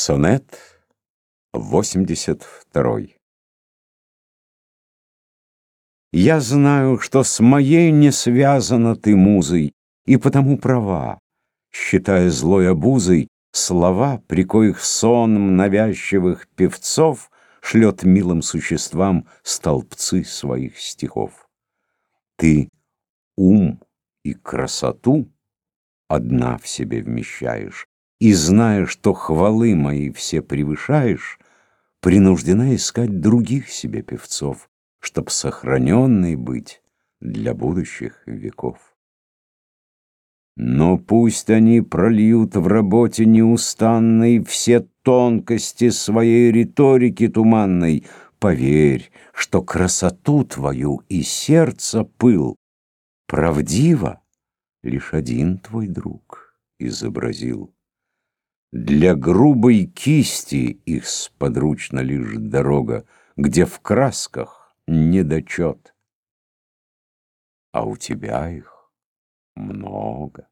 Сонет 82 Я знаю, что с моей не связана ты музой, И потому права, считая злой обузой Слова, при коих сон навязчивых певцов Шлет милым существам столбцы своих стихов. Ты ум и красоту одна в себе вмещаешь, и, зная, что хвалы мои все превышаешь, Принуждена искать других себе певцов, Чтоб сохраненной быть для будущих веков. Но пусть они прольют в работе неустанной Все тонкости своей риторики туманной, Поверь, что красоту твою и сердце пыл Правдиво лишь один твой друг изобразил. Для грубой кисти их сподручна лишь дорога, Где в красках недочет. А у тебя их много.